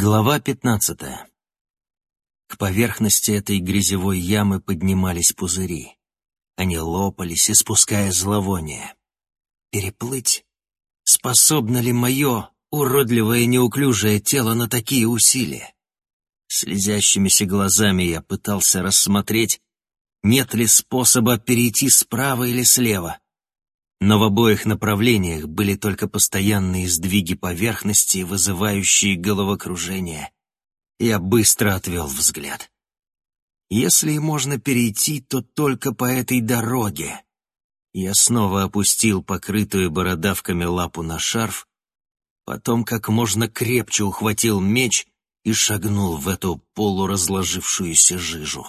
Глава пятнадцатая. К поверхности этой грязевой ямы поднимались пузыри. Они лопались, испуская зловоние. Переплыть? Способно ли мое уродливое неуклюжее тело на такие усилия? Слезящимися глазами я пытался рассмотреть, нет ли способа перейти справа или слева. Но в обоих направлениях были только постоянные сдвиги поверхности, вызывающие головокружение. Я быстро отвел взгляд. Если можно перейти, то только по этой дороге. Я снова опустил покрытую бородавками лапу на шарф, потом как можно крепче ухватил меч и шагнул в эту полуразложившуюся жижу.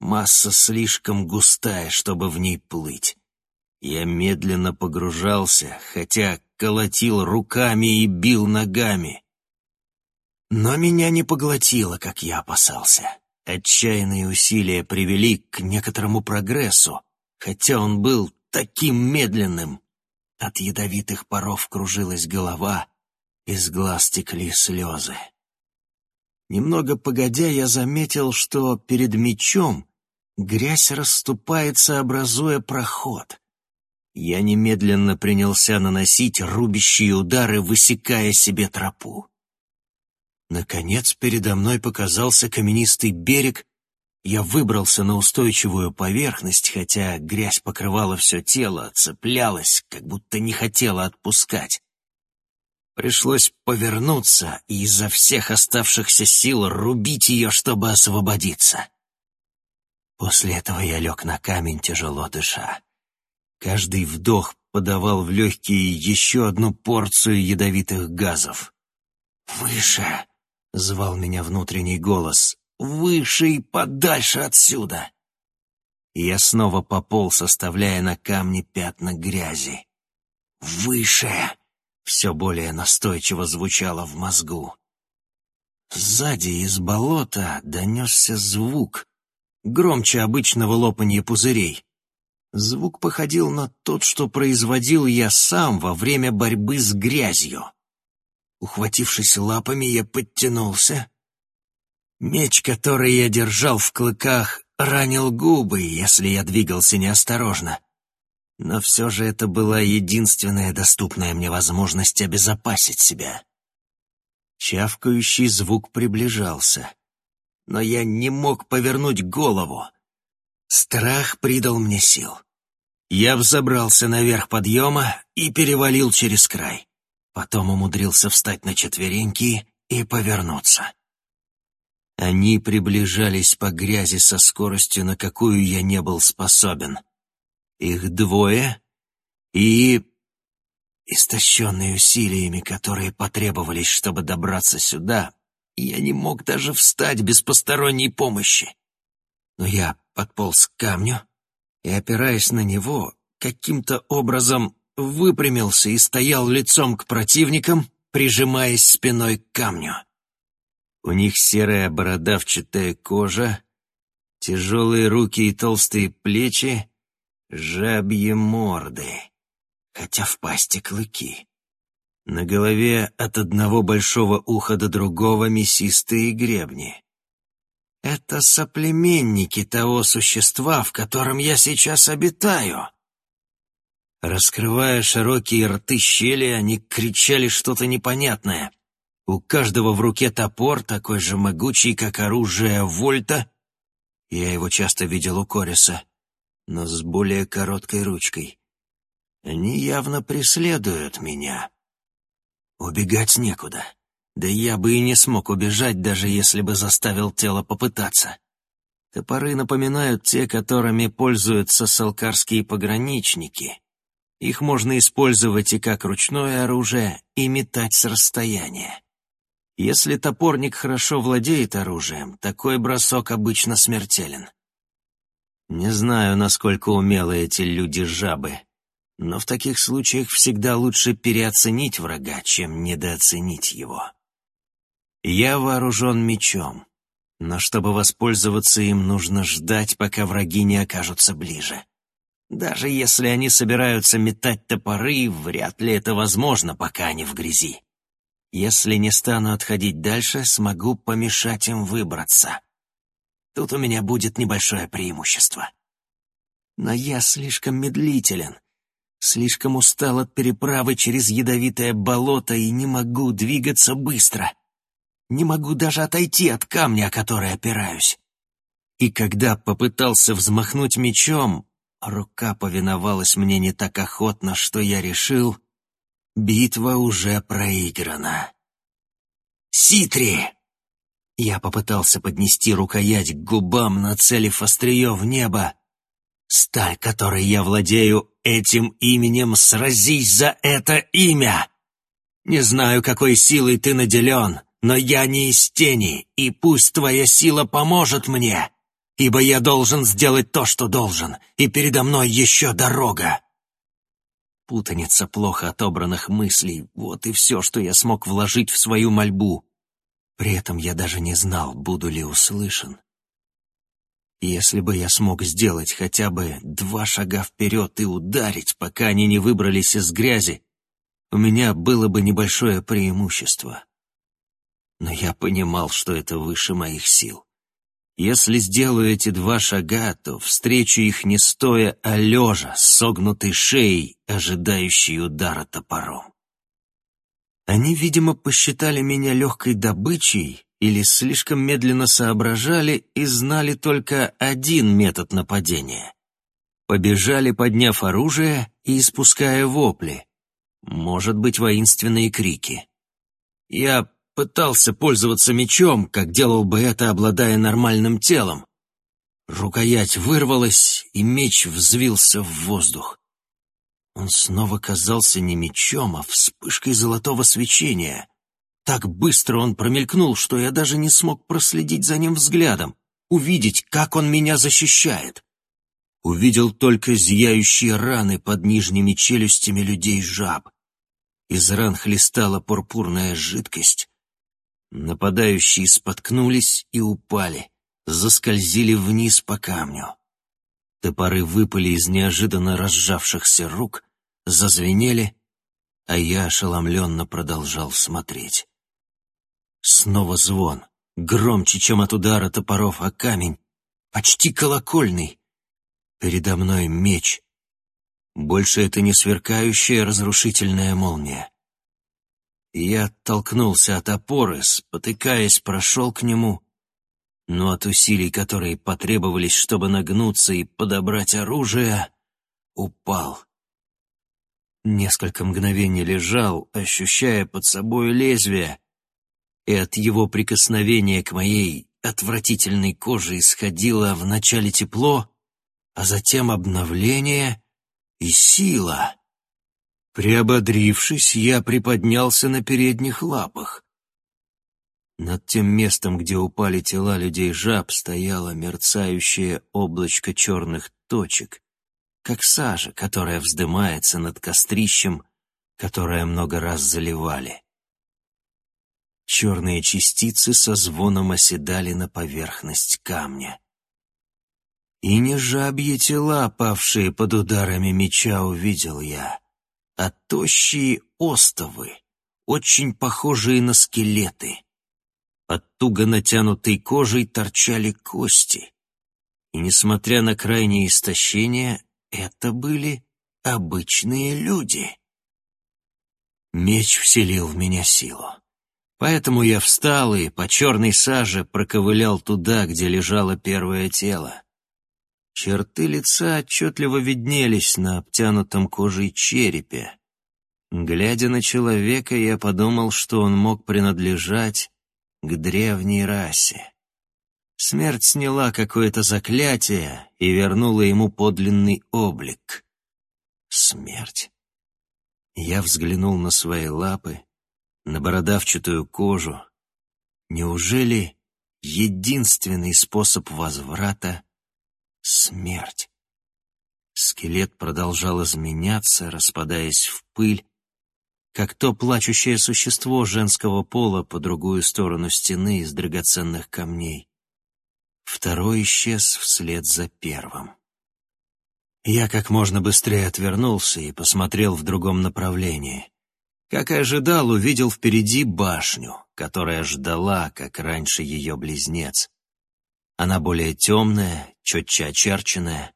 Масса слишком густая, чтобы в ней плыть. Я медленно погружался, хотя колотил руками и бил ногами. Но меня не поглотило, как я опасался. Отчаянные усилия привели к некоторому прогрессу, хотя он был таким медленным. От ядовитых паров кружилась голова, из глаз текли слезы. Немного погодя, я заметил, что перед мечом грязь расступается, образуя проход. Я немедленно принялся наносить рубящие удары, высекая себе тропу. Наконец передо мной показался каменистый берег. Я выбрался на устойчивую поверхность, хотя грязь покрывала все тело, цеплялась, как будто не хотела отпускать. Пришлось повернуться и изо всех оставшихся сил рубить ее, чтобы освободиться. После этого я лег на камень, тяжело дыша. Каждый вдох подавал в легкие еще одну порцию ядовитых газов. «Выше!» — звал меня внутренний голос. «Выше и подальше отсюда!» Я снова пополз, оставляя на камне пятна грязи. «Выше!» — все более настойчиво звучало в мозгу. Сзади из болота донесся звук, громче обычного лопанья пузырей. Звук походил на тот, что производил я сам во время борьбы с грязью. Ухватившись лапами, я подтянулся. Меч, который я держал в клыках, ранил губы, если я двигался неосторожно. Но все же это была единственная доступная мне возможность обезопасить себя. Чавкающий звук приближался. Но я не мог повернуть голову. Страх придал мне сил. Я взобрался наверх подъема и перевалил через край. Потом умудрился встать на четвереньки и повернуться. Они приближались по грязи со скоростью, на какую я не был способен. Их двое и... Истощенные усилиями, которые потребовались, чтобы добраться сюда, я не мог даже встать без посторонней помощи. Но я подполз к камню и, опираясь на него, каким-то образом выпрямился и стоял лицом к противникам, прижимаясь спиной к камню. У них серая бородавчатая кожа, тяжелые руки и толстые плечи, жабьи морды, хотя в пасти клыки. На голове от одного большого уха до другого мясистые гребни. Это соплеменники того существа, в котором я сейчас обитаю. Раскрывая широкие рты щели, они кричали что-то непонятное. У каждого в руке топор, такой же могучий, как оружие Вольта. Я его часто видел у Кориса, но с более короткой ручкой. Они явно преследуют меня. Убегать некуда. Да я бы и не смог убежать, даже если бы заставил тело попытаться. Топоры напоминают те, которыми пользуются салкарские пограничники. Их можно использовать и как ручное оружие, и метать с расстояния. Если топорник хорошо владеет оружием, такой бросок обычно смертелен. Не знаю, насколько умелы эти люди-жабы, но в таких случаях всегда лучше переоценить врага, чем недооценить его. Я вооружен мечом, но чтобы воспользоваться им, нужно ждать, пока враги не окажутся ближе. Даже если они собираются метать топоры, вряд ли это возможно, пока они в грязи. Если не стану отходить дальше, смогу помешать им выбраться. Тут у меня будет небольшое преимущество. Но я слишком медлителен, слишком устал от переправы через ядовитое болото и не могу двигаться быстро. Не могу даже отойти от камня, о который опираюсь. И когда попытался взмахнуть мечом, рука повиновалась мне не так охотно, что я решил, битва уже проиграна. «Ситри!» Я попытался поднести рукоять к губам, нацелив острие в небо. «Сталь, которой я владею этим именем, сразись за это имя! Не знаю, какой силой ты наделен, но я не из тени, и пусть твоя сила поможет мне, ибо я должен сделать то, что должен, и передо мной еще дорога». Путаница плохо отобранных мыслей — вот и все, что я смог вложить в свою мольбу. При этом я даже не знал, буду ли услышан. Если бы я смог сделать хотя бы два шага вперед и ударить, пока они не выбрались из грязи, у меня было бы небольшое преимущество. Но я понимал, что это выше моих сил. Если сделаю эти два шага, то встречу их не стоя, а лежа, с согнутой шеей, ожидающей удара топором. Они, видимо, посчитали меня легкой добычей или слишком медленно соображали и знали только один метод нападения. Побежали, подняв оружие и испуская вопли. Может быть, воинственные крики. Я пытался пользоваться мечом, как делал бы это, обладая нормальным телом. Рукоять вырвалась, и меч взвился в воздух. Он снова казался не мечом, а вспышкой золотого свечения. Так быстро он промелькнул, что я даже не смог проследить за ним взглядом, увидеть, как он меня защищает. Увидел только зияющие раны под нижними челюстями людей-жаб. Из ран хлестала пурпурная жидкость. Нападающие споткнулись и упали, заскользили вниз по камню. Топоры выпали из неожиданно разжавшихся рук, зазвенели, а я ошеломленно продолжал смотреть. Снова звон, громче, чем от удара топоров о камень, почти колокольный. Передо мной меч. Больше это не сверкающая разрушительная молния. Я оттолкнулся от опоры, спотыкаясь, прошел к нему, но от усилий, которые потребовались, чтобы нагнуться и подобрать оружие, упал. Несколько мгновений лежал, ощущая под собой лезвие, и от его прикосновения к моей отвратительной коже исходило вначале тепло, а затем обновление и сила. Приободрившись, я приподнялся на передних лапах. Над тем местом, где упали тела людей-жаб, стояло мерцающее облачко черных точек, как сажа, которая вздымается над кострищем, которое много раз заливали. Черные частицы со звоном оседали на поверхность камня. И не жабьи тела, павшие под ударами меча, увидел я, а тощие остовы, очень похожие на скелеты. Под туго натянутой кожей торчали кости. И, несмотря на крайнее истощение, это были обычные люди. Меч вселил в меня силу. Поэтому я встал и по черной саже проковылял туда, где лежало первое тело. Черты лица отчетливо виднелись на обтянутом кожей черепе. Глядя на человека, я подумал, что он мог принадлежать к древней расе. Смерть сняла какое-то заклятие и вернула ему подлинный облик. Смерть. Я взглянул на свои лапы, на бородавчатую кожу. Неужели единственный способ возврата — смерть? Скелет продолжал изменяться, распадаясь в пыль, как то плачущее существо женского пола по другую сторону стены из драгоценных камней. Второй исчез вслед за первым. Я как можно быстрее отвернулся и посмотрел в другом направлении. Как и ожидал, увидел впереди башню, которая ждала, как раньше ее близнец. Она более темная, четче очерченная.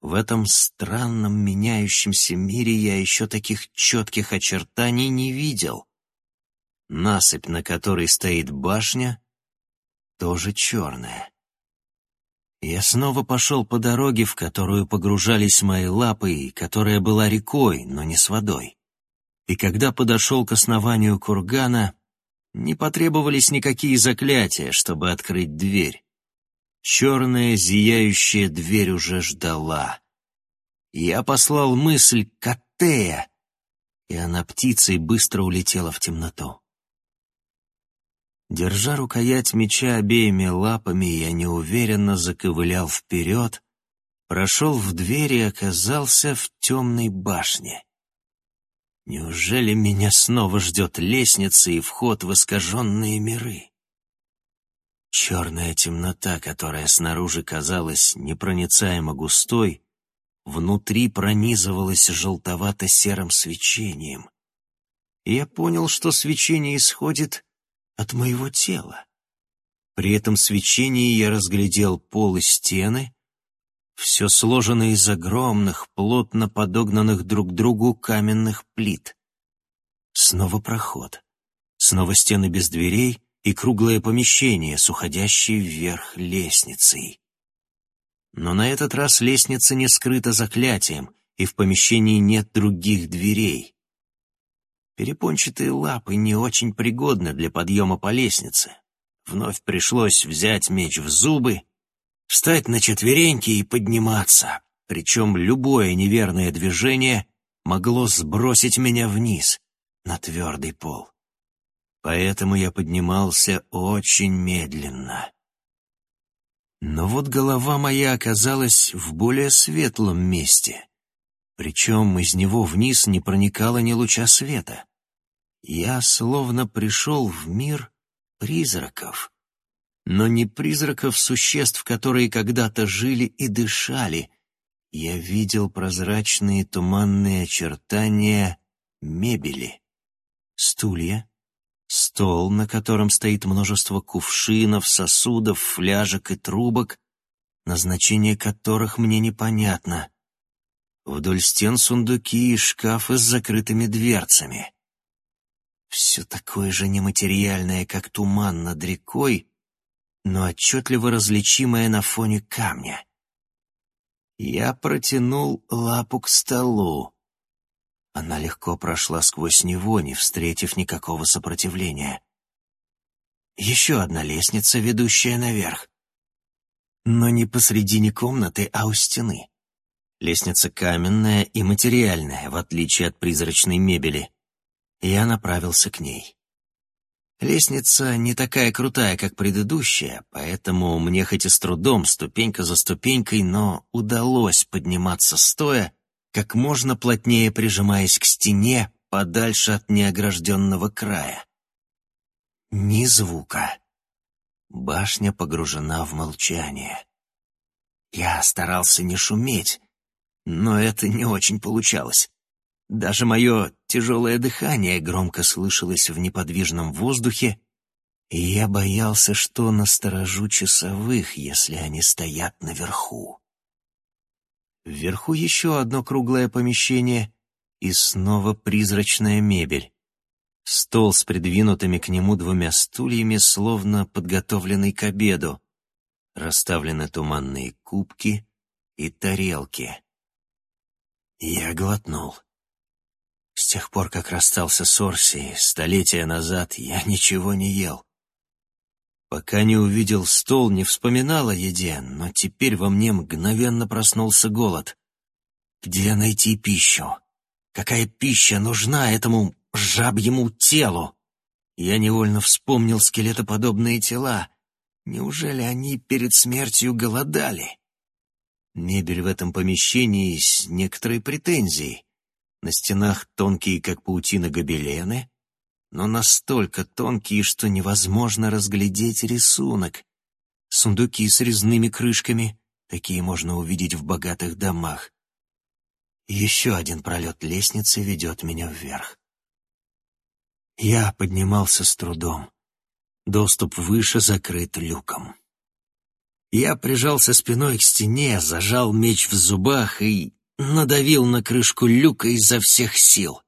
В этом странном меняющемся мире я еще таких четких очертаний не видел. Насыпь, на которой стоит башня, тоже черная. Я снова пошел по дороге, в которую погружались мои лапы, и которая была рекой, но не с водой. И когда подошел к основанию кургана, не потребовались никакие заклятия, чтобы открыть дверь. Черная зияющая дверь уже ждала. Я послал мысль «Катея», и она птицей быстро улетела в темноту. Держа рукоять меча обеими лапами, я неуверенно заковылял вперед, прошел в дверь и оказался в темной башне. Неужели меня снова ждет лестница и вход в искаженные миры? Черная темнота, которая снаружи казалась непроницаемо густой, внутри пронизывалась желтовато-серым свечением. я понял, что свечение исходит от моего тела. При этом свечении я разглядел пол и стены, все сложено из огромных, плотно подогнанных друг к другу каменных плит. Снова проход, снова стены без дверей и круглое помещение с уходящей вверх лестницей. Но на этот раз лестница не скрыта заклятием, и в помещении нет других дверей. Перепончатые лапы не очень пригодны для подъема по лестнице. Вновь пришлось взять меч в зубы, встать на четвереньки и подниматься, причем любое неверное движение могло сбросить меня вниз, на твердый пол. Поэтому я поднимался очень медленно. Но вот голова моя оказалась в более светлом месте, причем из него вниз не проникало ни луча света. Я словно пришел в мир призраков. Но не призраков существ, которые когда-то жили и дышали. Я видел прозрачные туманные очертания мебели. Стулья, стол, на котором стоит множество кувшинов, сосудов, фляжек и трубок, назначение которых мне непонятно. Вдоль стен сундуки и шкафы с закрытыми дверцами. Все такое же нематериальное, как туман над рекой, но отчетливо различимое на фоне камня. Я протянул лапу к столу. Она легко прошла сквозь него, не встретив никакого сопротивления. Еще одна лестница, ведущая наверх. Но не посредине комнаты, а у стены. Лестница каменная и материальная, в отличие от призрачной мебели я направился к ней. Лестница не такая крутая, как предыдущая, поэтому мне хоть и с трудом, ступенька за ступенькой, но удалось подниматься стоя, как можно плотнее прижимаясь к стене, подальше от неогражденного края. Ни звука. Башня погружена в молчание. Я старался не шуметь, но это не очень получалось. Даже мое тяжелое дыхание громко слышалось в неподвижном воздухе, и я боялся, что насторожу часовых, если они стоят наверху. Вверху еще одно круглое помещение и снова призрачная мебель. Стол с придвинутыми к нему двумя стульями, словно подготовленный к обеду. Расставлены туманные кубки и тарелки. Я глотнул. С тех пор, как расстался с Орсией, столетия назад, я ничего не ел. Пока не увидел стол, не вспоминал о еде, но теперь во мне мгновенно проснулся голод. Где найти пищу? Какая пища нужна этому жабьему телу? Я невольно вспомнил скелетоподобные тела. Неужели они перед смертью голодали? Мебель в этом помещении с некоторой претензией. На стенах тонкие, как паутина, гобелены, но настолько тонкие, что невозможно разглядеть рисунок. Сундуки с резными крышками, такие можно увидеть в богатых домах. Еще один пролет лестницы ведет меня вверх. Я поднимался с трудом. Доступ выше закрыт люком. Я прижался спиной к стене, зажал меч в зубах и надавил на крышку люка изо всех сил.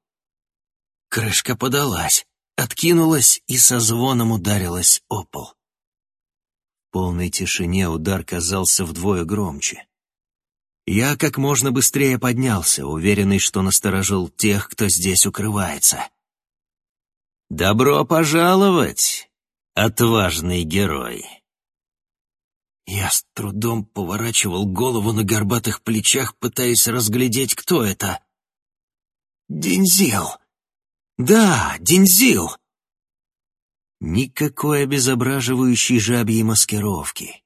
Крышка подалась, откинулась и со звоном ударилась о пол. В полной тишине удар казался вдвое громче. Я как можно быстрее поднялся, уверенный, что насторожил тех, кто здесь укрывается. «Добро пожаловать, отважный герой!» Я с трудом поворачивал голову на горбатых плечах, пытаясь разглядеть, кто это. «Дензил!» «Да, Дензил!» Никакой обезображивающей жабьей маскировки.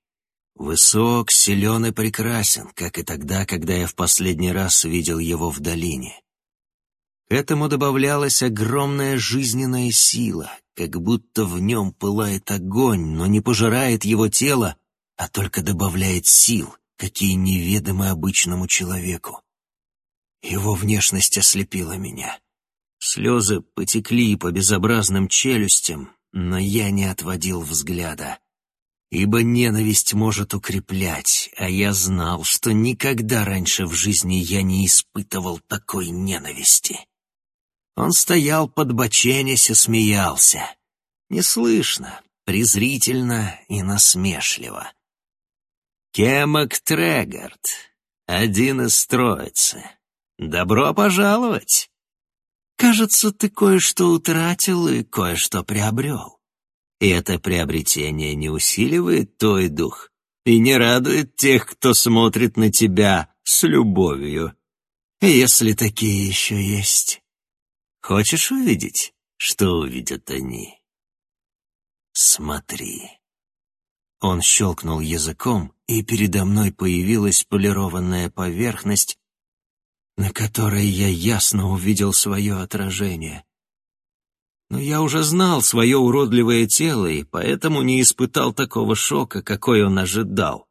Высок, силен и прекрасен, как и тогда, когда я в последний раз видел его в долине. К этому добавлялась огромная жизненная сила, как будто в нем пылает огонь, но не пожирает его тело, а только добавляет сил, какие неведомы обычному человеку. Его внешность ослепила меня. Слезы потекли по безобразным челюстям, но я не отводил взгляда. Ибо ненависть может укреплять, а я знал, что никогда раньше в жизни я не испытывал такой ненависти. Он стоял под боченясь и смеялся. Неслышно, презрительно и насмешливо. Кемок Трегард, один из троицы. Добро пожаловать! Кажется, ты кое-что утратил и кое-что приобрел. И это приобретение не усиливает твой дух и не радует тех, кто смотрит на тебя с любовью, если такие еще есть. Хочешь увидеть, что увидят они? Смотри. Он щелкнул языком, и передо мной появилась полированная поверхность, на которой я ясно увидел свое отражение. Но я уже знал свое уродливое тело и поэтому не испытал такого шока, какой он ожидал.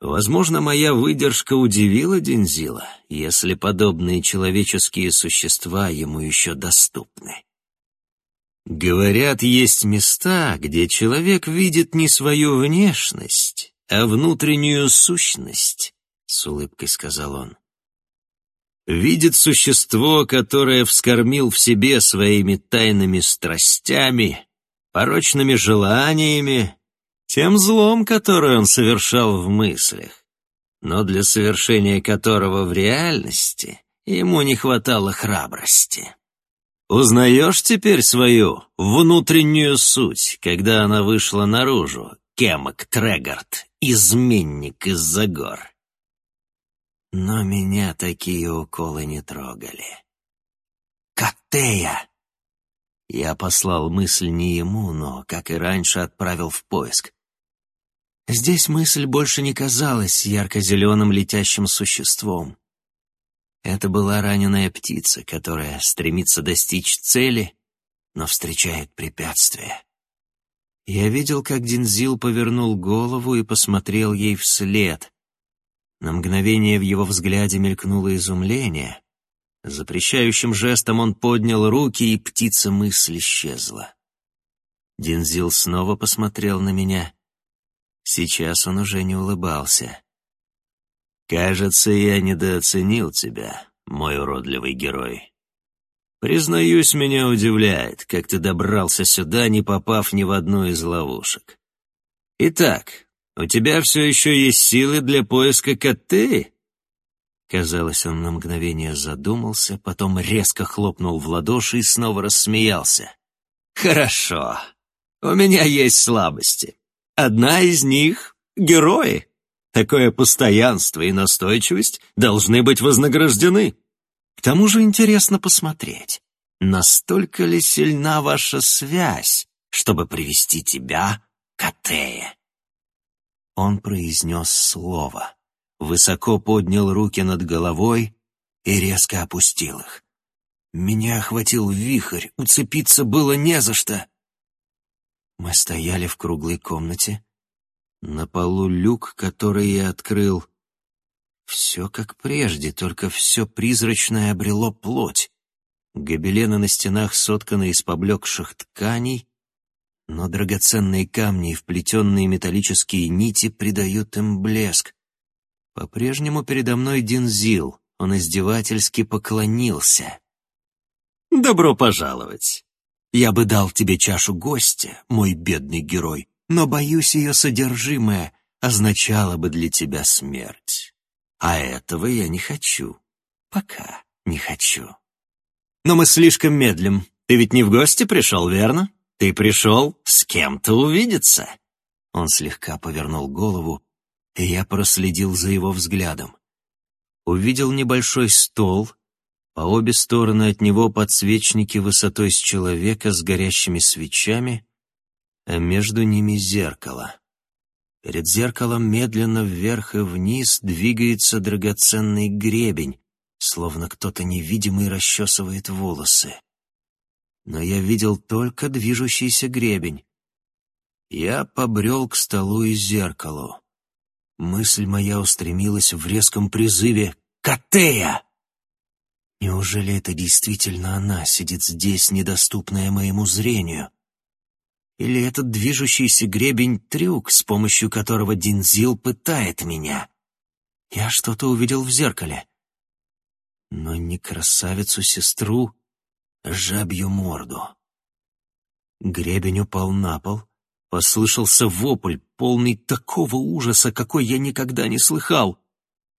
Возможно, моя выдержка удивила Дензила, если подобные человеческие существа ему еще доступны. Говорят, есть места, где человек видит не свою внешность, а внутреннюю сущность, — с улыбкой сказал он видит существо, которое вскормил в себе своими тайными страстями, порочными желаниями, тем злом, которое он совершал в мыслях, но для совершения которого в реальности ему не хватало храбрости. Узнаешь теперь свою внутреннюю суть, когда она вышла наружу, Кемок Трегард, изменник из-за гор. Но меня такие уколы не трогали. «Катея!» Я послал мысль не ему, но, как и раньше, отправил в поиск. Здесь мысль больше не казалась ярко-зеленым летящим существом. Это была раненая птица, которая стремится достичь цели, но встречает препятствия. Я видел, как Динзил повернул голову и посмотрел ей вслед. На мгновение в его взгляде мелькнуло изумление. Запрещающим жестом он поднял руки, и птица мысль исчезла. Динзил снова посмотрел на меня. Сейчас он уже не улыбался. «Кажется, я недооценил тебя, мой уродливый герой. Признаюсь, меня удивляет, как ты добрался сюда, не попав ни в одну из ловушек. Итак, у тебя все еще есть силы для поиска коты?» Казалось, он на мгновение задумался, потом резко хлопнул в ладоши и снова рассмеялся. «Хорошо. У меня есть слабости. Одна из них — герои. Такое постоянство и настойчивость должны быть вознаграждены. К тому же интересно посмотреть, настолько ли сильна ваша связь, чтобы привести тебя к Атее. Он произнес слово, высоко поднял руки над головой и резко опустил их. Меня охватил вихрь, уцепиться было не за что. Мы стояли в круглой комнате. На полу люк, который я открыл. Все как прежде, только все призрачное обрело плоть. Гобелены на стенах сотканы из поблекших тканей, но драгоценные камни и вплетенные металлические нити придают им блеск. По-прежнему передо мной Динзил, он издевательски поклонился. «Добро пожаловать! Я бы дал тебе чашу гостя, мой бедный герой, но, боюсь, ее содержимое означало бы для тебя смерть. А этого я не хочу. Пока не хочу. Но мы слишком медлим. Ты ведь не в гости пришел, верно? Ты пришел с кем-то увидеться. Он слегка повернул голову, и я проследил за его взглядом. Увидел небольшой стол, по обе стороны от него подсвечники высотой с человека с горящими свечами, а между ними зеркало. Перед зеркалом медленно вверх и вниз двигается драгоценный гребень, словно кто-то невидимый расчесывает волосы. Но я видел только движущийся гребень. Я побрел к столу и зеркалу. Мысль моя устремилась в резком призыве «Катея!» Неужели это действительно она сидит здесь, недоступная моему зрению? Или этот движущийся гребень — трюк, с помощью которого Динзил пытает меня? Я что-то увидел в зеркале но не красавицу-сестру, жабью морду. Гребень упал на пол, послышался вопль, полный такого ужаса, какой я никогда не слыхал.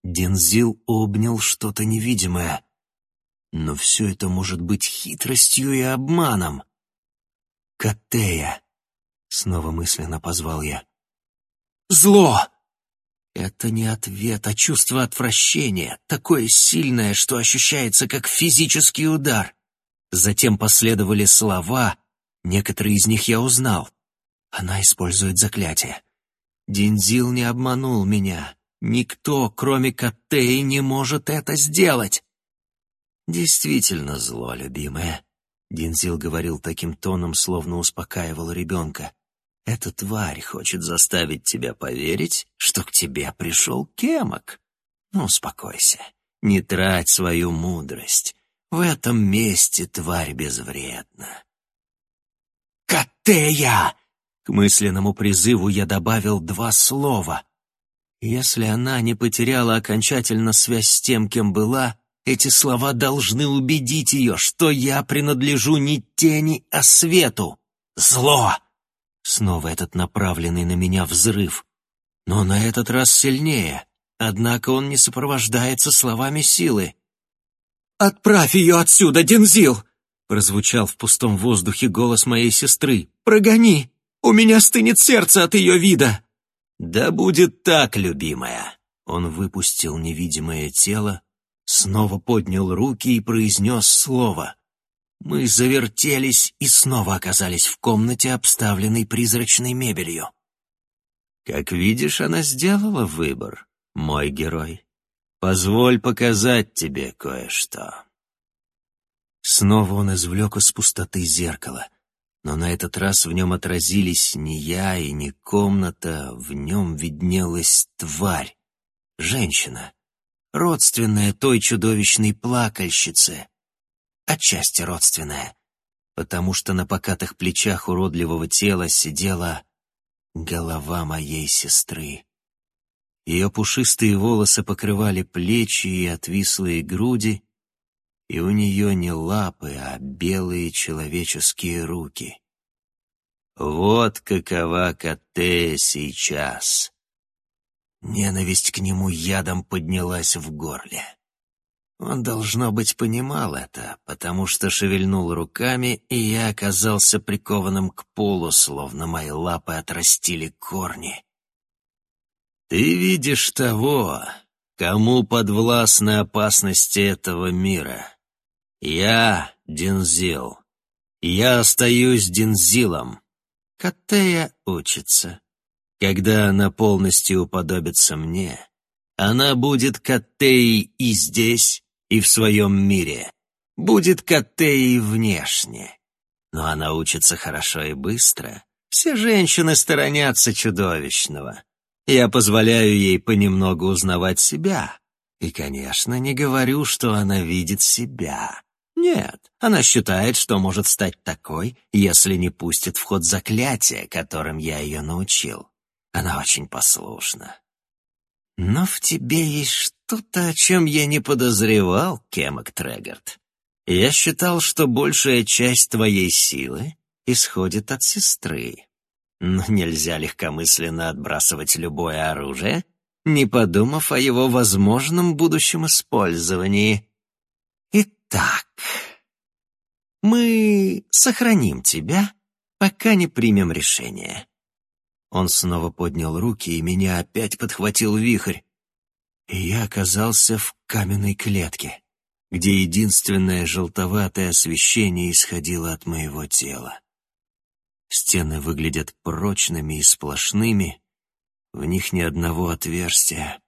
Дензил обнял что-то невидимое. Но все это может быть хитростью и обманом. «Катея!» — снова мысленно позвал я. «Зло!» Это не ответ, а чувство отвращения, такое сильное, что ощущается как физический удар. Затем последовали слова, некоторые из них я узнал. Она использует заклятие. Динзил не обманул меня. Никто, кроме Каттеи, не может это сделать. Действительно зло, любимая. Динзил говорил таким тоном, словно успокаивал ребенка. Эта тварь хочет заставить тебя поверить, что к тебе пришел Кемок. Ну, успокойся, не трать свою мудрость. В этом месте тварь безвредна. «Катея!» К мысленному призыву я добавил два слова. Если она не потеряла окончательно связь с тем, кем была, эти слова должны убедить ее, что я принадлежу не тени, а свету. Зло! Снова этот направленный на меня взрыв. Но на этот раз сильнее. Однако он не сопровождается словами силы. «Отправь ее отсюда, Дензил!» Прозвучал в пустом воздухе голос моей сестры. «Прогони! У меня стынет сердце от ее вида!» «Да будет так, любимая!» Он выпустил невидимое тело, снова поднял руки и произнес слово. Мы завертелись и снова оказались в комнате, обставленной призрачной мебелью. Как видишь, она сделала выбор, мой герой. Позволь показать тебе кое-что. Снова он извлек из пустоты зеркало, но на этот раз в нем отразились не я и не комната, в нем виднелась тварь, женщина, родственная той чудовищной плакальщице, отчасти родственная, потому что на покатых плечах уродливого тела сидела голова моей сестры. Ее пушистые волосы покрывали плечи и отвислые груди, и у нее не лапы, а белые человеческие руки. Вот какова Катея сейчас. Ненависть к нему ядом поднялась в горле. Он, должно быть, понимал это, потому что шевельнул руками, и я оказался прикованным к полу, словно мои лапы отрастили корни. «Ты видишь того, кому подвластны опасности этого мира. Я — Динзил. Я остаюсь Динзилом. Катея учится. Когда она полностью уподобится мне, она будет Катеей и здесь, и в своем мире. Будет Катеей внешне. Но она учится хорошо и быстро. Все женщины сторонятся чудовищного. Я позволяю ей понемногу узнавать себя. И, конечно, не говорю, что она видит себя. Нет, она считает, что может стать такой, если не пустит в ход заклятие, которым я ее научил. Она очень послушна. Но в тебе есть что-то, о чем я не подозревал, Кемок Трегорд. Я считал, что большая часть твоей силы исходит от сестры. Но нельзя легкомысленно отбрасывать любое оружие, не подумав о его возможном будущем использовании. Итак, мы сохраним тебя, пока не примем решение. Он снова поднял руки, и меня опять подхватил вихрь. И я оказался в каменной клетке, где единственное желтоватое освещение исходило от моего тела. Стены выглядят прочными и сплошными, в них ни одного отверстия.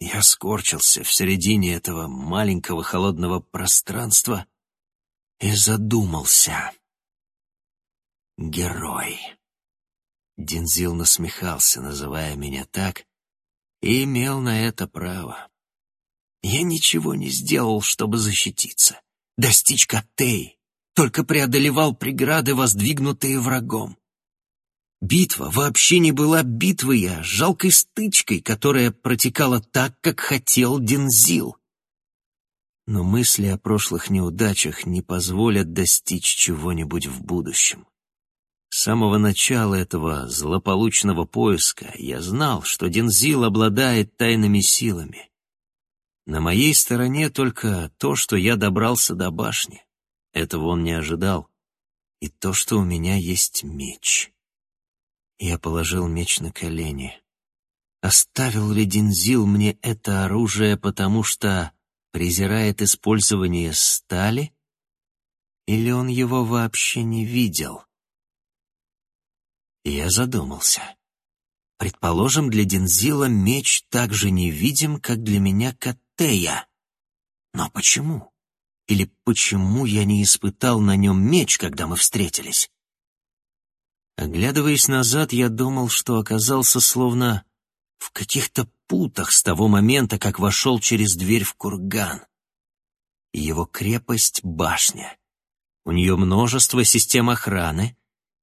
Я скорчился в середине этого маленького холодного пространства и задумался. Герой. Дензил насмехался, называя меня так, и имел на это право. Я ничего не сделал, чтобы защититься, достичь Коттей, только преодолевал преграды, воздвигнутые врагом. Битва вообще не была битвой, а жалкой стычкой, которая протекала так, как хотел Дензил. Но мысли о прошлых неудачах не позволят достичь чего-нибудь в будущем. С самого начала этого злополучного поиска я знал, что Дензил обладает тайными силами. На моей стороне только то, что я добрался до башни. Этого он не ожидал. И то, что у меня есть меч. Я положил меч на колени. Оставил ли Дензил мне это оружие, потому что презирает использование стали? Или он его вообще не видел? Я задумался. Предположим, для Дензила меч так же невидим, как для меня Каттея. Но почему? Или почему я не испытал на нем меч, когда мы встретились? Оглядываясь назад, я думал, что оказался словно в каких-то путах с того момента, как вошел через дверь в курган. Его крепость — башня. У нее множество систем охраны,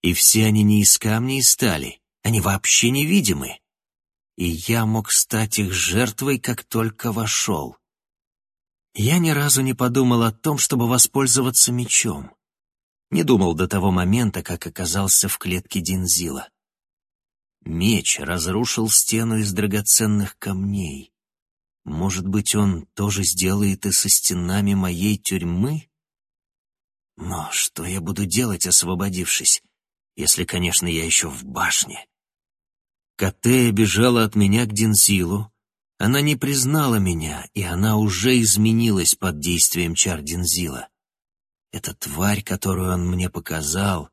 и все они не из камня и стали, они вообще невидимы. И я мог стать их жертвой, как только вошел. Я ни разу не подумал о том, чтобы воспользоваться мечом. Не думал до того момента, как оказался в клетке Динзила. Меч разрушил стену из драгоценных камней. Может быть, он тоже сделает и со стенами моей тюрьмы? Но что я буду делать, освободившись, если, конечно, я еще в башне? Катея бежала от меня к Динзилу. Она не признала меня, и она уже изменилась под действием чар Динзила эта тварь, которую он мне показал.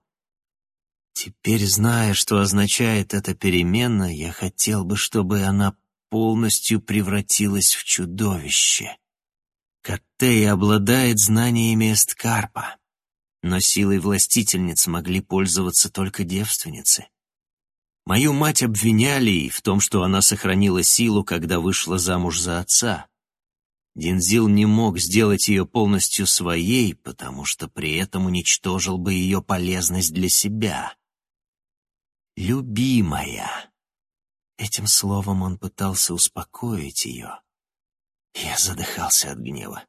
Теперь, зная, что означает эта перемена, я хотел бы, чтобы она полностью превратилась в чудовище. Каттея обладает знаниями Эсткарпа, но силой властительниц могли пользоваться только девственницы. Мою мать обвиняли в том, что она сохранила силу, когда вышла замуж за отца. Динзил не мог сделать ее полностью своей, потому что при этом уничтожил бы ее полезность для себя. «Любимая!» Этим словом он пытался успокоить ее. Я задыхался от гнева.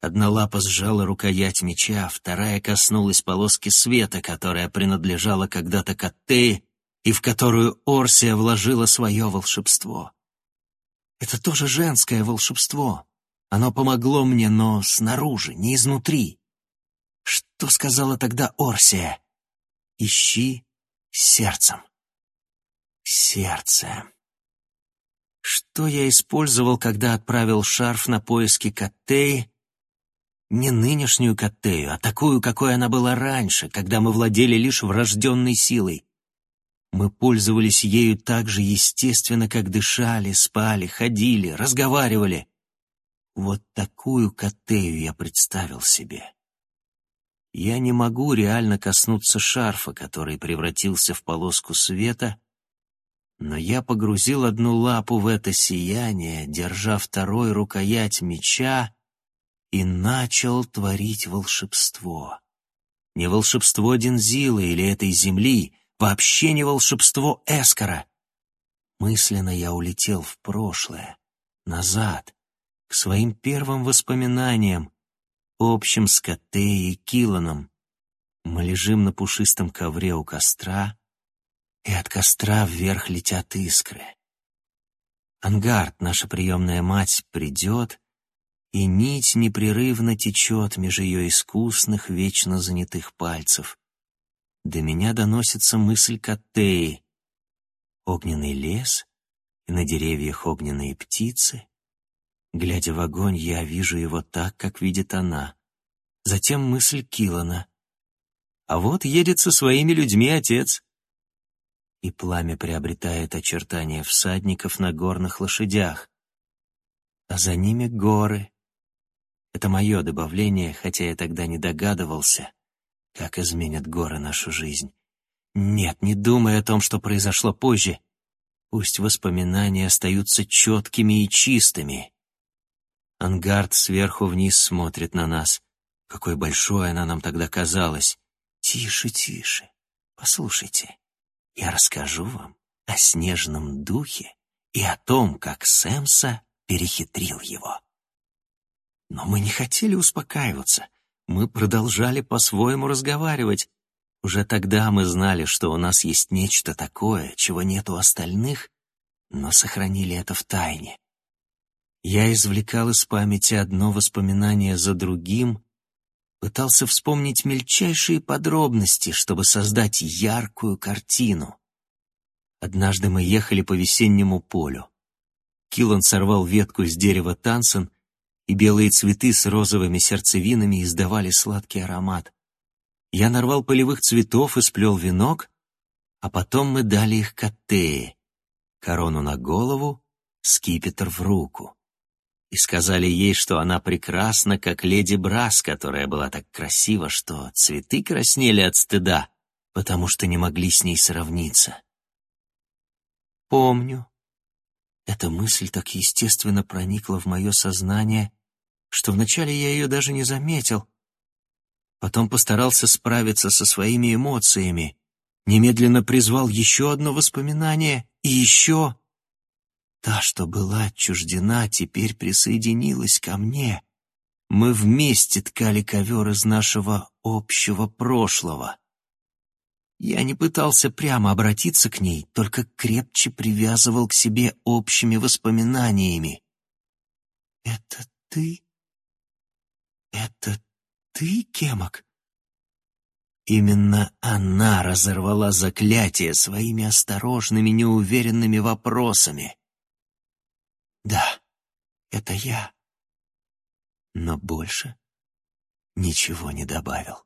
Одна лапа сжала рукоять меча, вторая коснулась полоски света, которая принадлежала когда-то Каттее и в которую Орсия вложила свое волшебство. Это тоже женское волшебство, оно помогло мне, но снаружи, не изнутри. Что сказала тогда Орсия? Ищи сердцем. Сердце. Что я использовал, когда отправил шарф на поиски Каттеи? Не нынешнюю Каттею, а такую, какой она была раньше, когда мы владели лишь врожденной силой. Мы пользовались ею так же естественно, как дышали, спали, ходили, разговаривали. Вот такую Катею я представил себе. Я не могу реально коснуться шарфа, который превратился в полоску света, но я погрузил одну лапу в это сияние, держа второй рукоять меча, и начал творить волшебство. Не волшебство Дензилы или этой земли, вообще не волшебство Эскора. Мысленно я улетел в прошлое, назад, к своим первым воспоминаниям, общим с Катей и Киланом. Мы лежим на пушистом ковре у костра, и от костра вверх летят искры. Ангард, наша приемная мать, придет, и нить непрерывно течет меж ее искусных, вечно занятых пальцев. До меня доносится мысль Каттеи. Огненный лес, и на деревьях огненные птицы. Глядя в огонь, я вижу его так, как видит она. Затем мысль Килана. А вот едет со своими людьми отец. И пламя приобретает очертания всадников на горных лошадях. А за ними горы. Это мое добавление, хотя я тогда не догадывался, как изменят горы нашу жизнь. Нет, не думай о том, что произошло позже. Пусть воспоминания остаются четкими и чистыми. Ангард сверху вниз смотрит на нас. Какой большой она нам тогда казалась. Тише, тише. Послушайте, я расскажу вам о снежном духе и о том, как Сэмса перехитрил его. Но мы не хотели успокаиваться. Мы продолжали по-своему разговаривать. Уже тогда мы знали, что у нас есть нечто такое, чего нет у остальных, но сохранили это в тайне. Я извлекал из памяти одно воспоминание за другим, пытался вспомнить мельчайшие подробности, чтобы создать яркую картину. Однажды мы ехали по весеннему полю. Киллан сорвал ветку с дерева Тансен, и белые цветы с розовыми сердцевинами издавали сладкий аромат. Я нарвал полевых цветов и сплел венок, а потом мы дали их Каттее, корону на голову, скипетр в руку и сказали ей, что она прекрасна, как леди Брас, которая была так красива, что цветы краснели от стыда, потому что не могли с ней сравниться. Помню. Эта мысль так естественно проникла в мое сознание, что вначале я ее даже не заметил. Потом постарался справиться со своими эмоциями, немедленно призвал еще одно воспоминание и еще... Та, что была отчуждена, теперь присоединилась ко мне. Мы вместе ткали ковер из нашего общего прошлого. Я не пытался прямо обратиться к ней, только крепче привязывал к себе общими воспоминаниями. «Это ты? Это ты, Кемок?» Именно она разорвала заклятие своими осторожными, неуверенными вопросами. Да, это я. Но больше ничего не добавил.